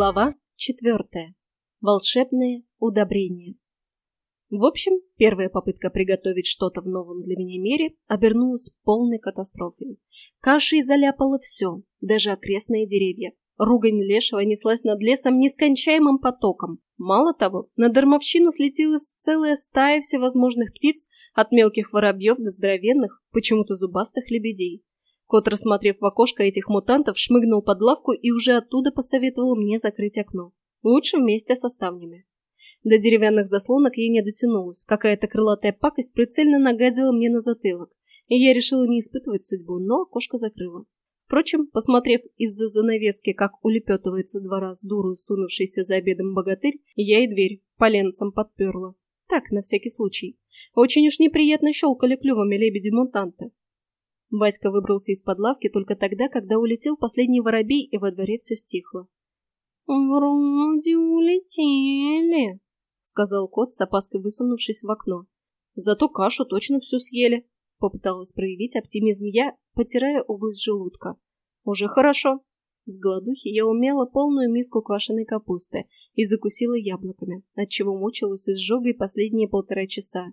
Глава четвертая. Волшебные удобрения. В общем, первая попытка приготовить что-то в новом для меня мире обернулась полной катастрофой. Кашей заляпало все, даже окрестные деревья. Ругань лешего неслась над лесом нескончаемым потоком. Мало того, на дармовщину слетелась целая стая всевозможных птиц, от мелких воробьев до здоровенных, почему-то зубастых лебедей. Кот, рассмотрев в окошко этих мутантов, шмыгнул под лавку и уже оттуда посоветовал мне закрыть окно. Лучше вместе со ставнями. До деревянных заслонок я не дотянулась. Какая-то крылатая пакость прицельно нагадила мне на затылок. И я решила не испытывать судьбу, но окошко закрыла. Впрочем, посмотрев из-за занавески, как улепетывается два раз дуру, сунувшийся за обедом богатырь, я и дверь поленцем подперла. Так, на всякий случай. Очень уж неприятно щелкали клювами лебеди-мутанты. Васька выбрался из-под лавки только тогда, когда улетел последний воробей, и во дворе все стихло. «Вроде улетели», — сказал кот, с опаской высунувшись в окно. «Зато кашу точно всю съели», — попыталась проявить оптимизм я, потирая область желудка. «Уже хорошо». С голодухи я умела полную миску квашеной капусты и закусила яблоками, отчего мучилась изжогой последние полтора часа.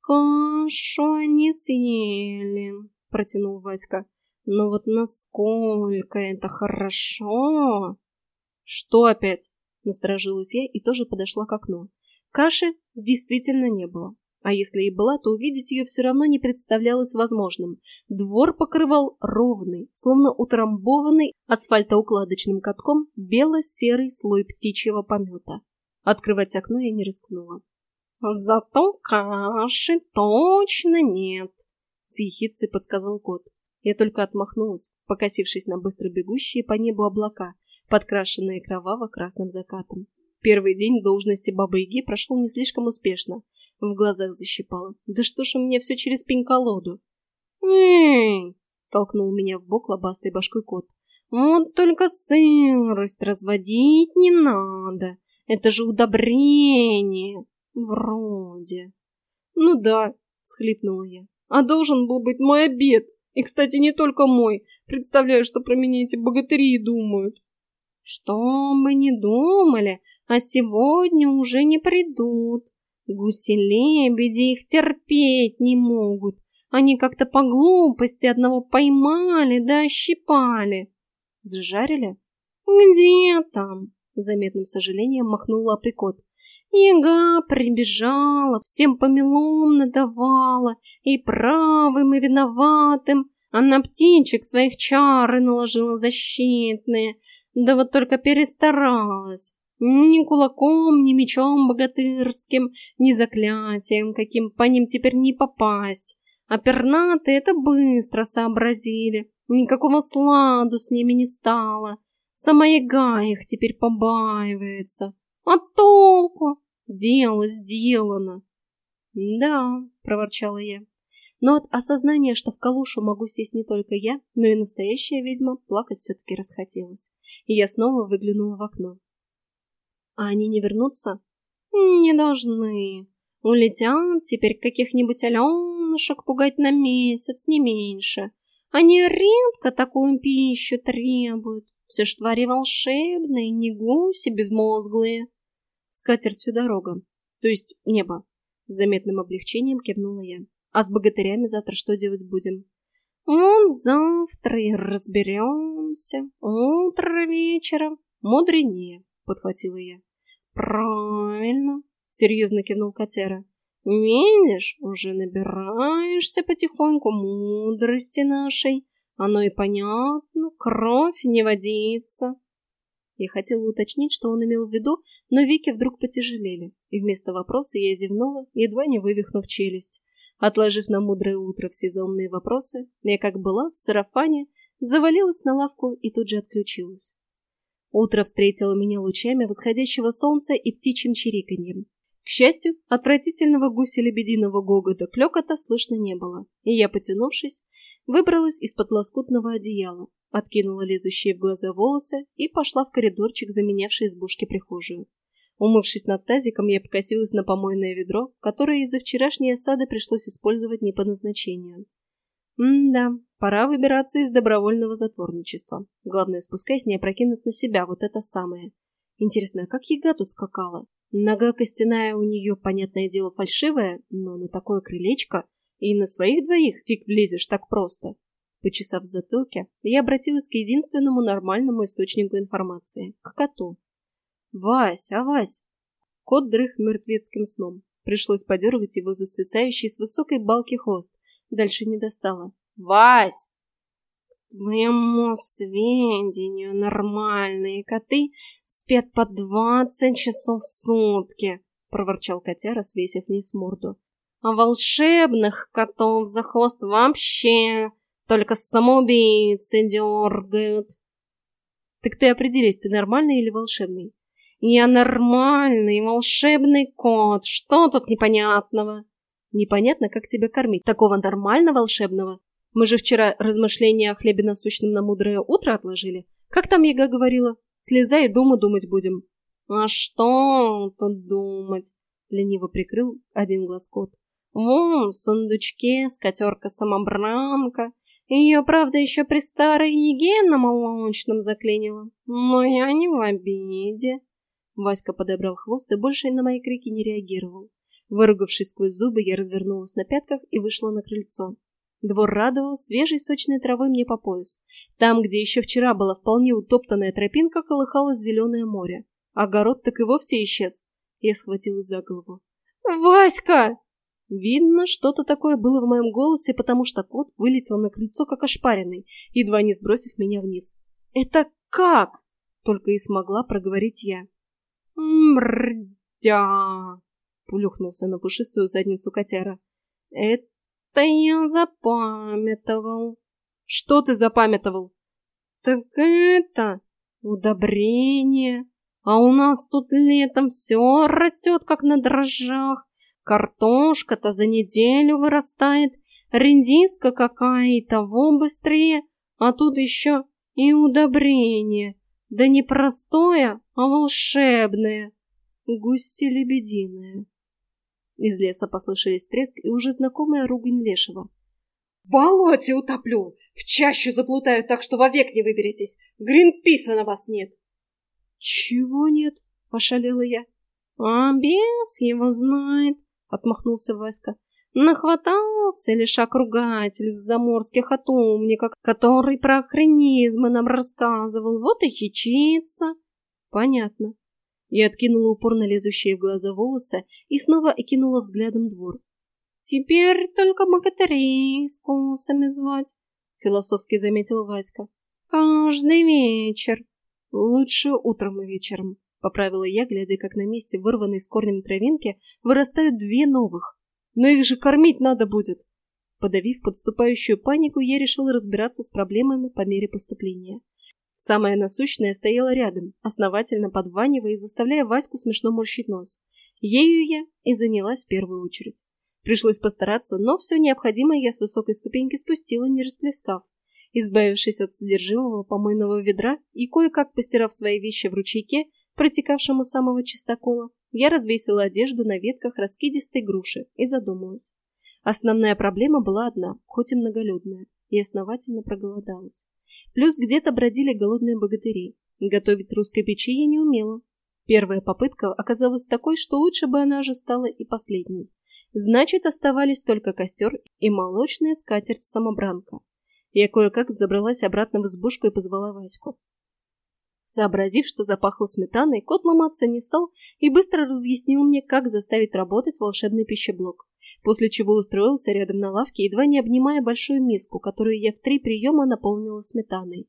«Кашу они съели», протянул Васька. Но вот насколько это хорошо! Что опять? Насторожилась я и тоже подошла к окну. Каши действительно не было. А если и была, то увидеть ее все равно не представлялось возможным. Двор покрывал ровный, словно утрамбованный асфальтоукладочным катком бело-серый слой птичьего помета. Открывать окно я не рискнула. «Зато каши точно нет!» Тихицы подсказал кот. Я только отмахнулась, покосившись на быстро бегущие по небу облака, подкрашенные кроваво-красным закатом. Первый день должности бабы-яги прошел не слишком успешно. В глазах защипало. Да что ж у меня все через пень-колоду? Толкнул меня в бок лобастой башкой кот. «Вот только сырость разводить не надо. Это же удобрение. Вроде». «Ну да», — схлипнула я а должен был быть мой обед. И, кстати, не только мой. Представляю, что про меня эти богатыри думают. Что бы ни думали, а сегодня уже не придут. Гуси-лебеди их терпеть не могут. Они как-то по глупости одного поймали да ощипали. Зажарили? Где там? Заметным сожалением махнул лапой кот. Яга прибежала, всем помелом надавала, и правым, и виноватым. Она птичек своих чары наложила защитные, да вот только перестаралась. Ни кулаком, ни мечом богатырским, ни заклятием, каким по ним теперь не попасть. А пернатые это быстро сообразили, никакого сладу с ними не стало. Сама яга их теперь побаивается. А толку? Дело сделано. Да, проворчала я. Но от осознания, что в калушу могу сесть не только я, но и настоящая ведьма, плакать все-таки расхотелось. И я снова выглянула в окно. А они не вернутся? Не должны. Улетят теперь каких-нибудь аленушек пугать на месяц, не меньше. Они редко такую пищу требуют. Все ж твари волшебные, не гуси безмозглые. Скатертью дорога. То есть небо. С заметным облегчением кивнула я. А с богатырями завтра что делать будем? Он завтра и разберемся. Утро вечером. Мудренее, подхватила я. Правильно, серьезно кивнул котяра. Видишь, уже набираешься потихоньку мудрости нашей. Оно и понятно, кровь не водится. Я хотела уточнить, что он имел в виду, но веки вдруг потяжелели, и вместо вопроса я зевнула, едва не вывихнув челюсть. Отложив на мудрое утро все заумные вопросы, я, как была, в сарафане, завалилась на лавку и тут же отключилась. Утро встретило меня лучами восходящего солнца и птичьим чириканьем. К счастью, отвратительного гуся-лебединого гогота клёкота слышно не было, и я, потянувшись, выбралась из-под лоскутного одеяла, откинула лезущие в глаза волосы и пошла в коридорчик, заменявший избушки прихожую. Умывшись над тазиком, я покосилась на помойное ведро, которое из-за вчерашней осады пришлось использовать не по назначению. М-да, пора выбираться из добровольного затворничества. Главное, спускаясь, не опрокинуть на себя вот это самое. Интересно, а как яга тут скакала? Нога костяная у нее, понятное дело, фальшивая, но на такое крылечко и на своих двоих фиг влезешь так просто. Почесав в затылке, я обратилась к единственному нормальному источнику информации – к коту. «Вась, а Вась!» Кот дрых мертвецким сном. Пришлось подергать его за свисающий с высокой балки хвост. Дальше не достало. «Вась!» Твоему сведению, нормальные коты спят по двадцать часов в сутки, проворчал котяра, свесив вниз морду. А волшебных котов за хвост вообще только самоубийцы дергают. Так ты определись, ты нормальный или волшебный? Я нормальный, волшебный кот. Что тут непонятного? Непонятно, как тебя кормить. Такого нормально волшебного. Мы же вчера размышления о хлебе насущном на мудрое утро отложили. Как там Яга говорила? Слезай и думу думать будем. А что тут думать? Лениво прикрыл один глаз кот. Вон, в сундучке скатерка-самобранка. Ее, правда, еще при старой Еге на молочном заклинила. Но я не в обиде. Васька подобрал хвост и больше на мои крики не реагировал. Выругавшись сквозь зубы, я развернулась на пятках и вышла на крыльцо. Двор радовал свежей сочной травой мне по пояс. Там, где еще вчера была вполне утоптанная тропинка, колыхалось зеленое море. Огород так и вовсе исчез. Я схватилась за голову. «Васька!» Видно, что-то такое было в моем голосе, потому что кот вылетел на крыльцо, как ошпаренный, едва не сбросив меня вниз. «Это как?» — только и смогла проговорить я. «Мрдя!» — плюхнулся на пушистую задницу котяра. «Это я запамятовал». «Что ты запамятовал?» «Так это... удобрение. А у нас тут летом все растет, как на дрожжах. Картошка-то за неделю вырастает, редиска какая и того быстрее, а тут еще и удобрение. Да не простое, а волшебное. Гуси-лебединое. Из леса послышались треск и уже знакомая ругань лешего. — В болоте утоплю! В чащу заплутаю так, что вовек не выберетесь! Гринписа на вас нет! — Чего нет? — пошалела я. — А бес его знает, — отмахнулся Васька. Нахватался лишак-ругатель с заморских от умника, который про охренизмы нам рассказывал, вот и чечится. Понятно. Я откинула упорно лезущие в глаза волосы и снова окинула взглядом двор. «Теперь только богатырей с косами звать», — философски заметил Васька. «Каждый вечер». «Лучше утром и вечером», — поправила я, глядя, как на месте вырванной с корнем травинки вырастают две новых. «Но их же кормить надо будет!» Подавив подступающую панику, я решила разбираться с проблемами по мере поступления. Самая насущная стояла рядом, основательно подванивая и заставляя Ваську смешно морщить нос. Ею я и занялась в первую очередь. Пришлось постараться, но все необходимое я с высокой ступеньки спустила, не расплескав. Избавившись от содержимого помойного ведра и кое-как постирав свои вещи в ручейке, протекавшем у самого чистокола, я развесила одежду на ветках раскидистой груши и задумалась. Основная проблема была одна, хоть и многолюдная, и основательно проголодалась. Плюс где-то бродили голодные богатыри. Готовить русской печи я не умела. Первая попытка оказалась такой, что лучше бы она же стала и последней. Значит, оставались только костер и молочная скатерть-самобранка. Я кое-как забралась обратно в избушку и позвала Ваську. Сообразив, что запахло сметаной, кот ломаться не стал и быстро разъяснил мне, как заставить работать волшебный пищеблок после чего устроился рядом на лавке, едва не обнимая большую миску, которую я в три приема наполнила сметаной.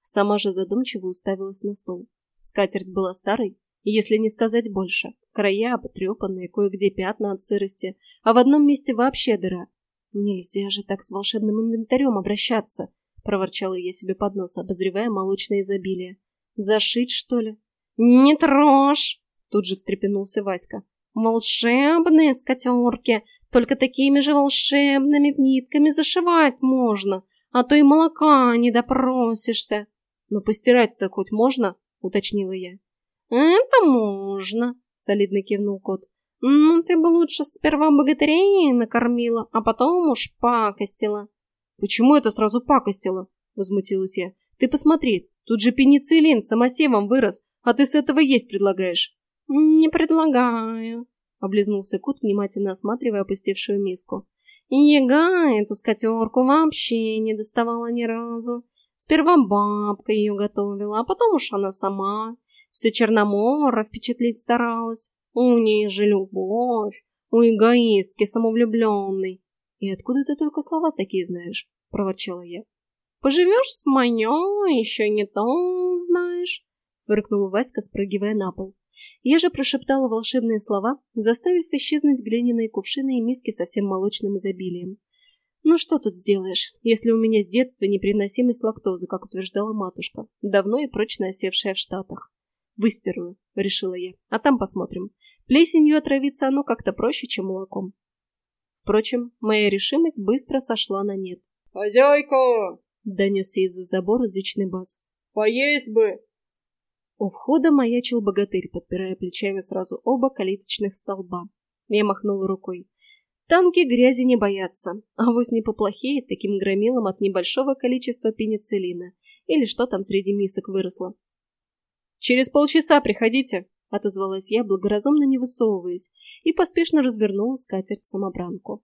Сама же задумчиво уставилась на стол. Скатерть была старой, если не сказать больше. Края обтрепанные, кое-где пятна от сырости, а в одном месте вообще дыра. «Нельзя же так с волшебным инвентарем обращаться!» — проворчала я себе под нос, обозревая молочное изобилие. «Зашить, что ли?» «Не трожь!» — тут же встрепенулся Васька. «Волшебные скатерки! Только такими же волшебными нитками зашивать можно, а то и молока не допросишься. Но постирать-то хоть можно, уточнила я. Это можно, солидно кивнул кот. Ну, ты бы лучше сперва богатырей накормила, а потом уж пакостила. Почему это сразу пакостило? Возмутилась я. Ты посмотри, тут же пенициллин самосевом вырос, а ты с этого есть предлагаешь. Не предлагаю, облизнулся кот, внимательно осматривая опустевшую миску. Ега эту скатерку вообще не доставала ни разу. Сперва бабка ее готовила, а потом уж она сама. Все Черномора впечатлить старалась. У ней же любовь, у эгоистки самовлюбленной. И откуда ты только слова такие знаешь? Проворчала я. Поживешь с моей, еще не то узнаешь. Фыркнул Васька, спрыгивая на пол. Я же прошептала волшебные слова, заставив исчезнуть глиняные кувшины и миски со всем молочным изобилием. Ну что тут сделаешь, если у меня с детства непереносимость лактозы, как утверждала матушка, давно и прочно осевшая в Штатах. Выстирую, решила я, а там посмотрим. Плесенью отравиться оно как-то проще, чем молоком. Впрочем, моя решимость быстро сошла на нет. «Хозяйка!» — донесся из-за забора зычный бас. «Поесть бы!» У входа маячил богатырь, подпирая плечами сразу оба калиточных столба. Я махнула рукой. Танки грязи не боятся, а вось не поплохеет таким громилом от небольшого количества пенициллина. Или что там среди мисок выросло. «Через полчаса приходите», — отозвалась я, благоразумно не высовываясь, и поспешно развернула скатерть-самобранку.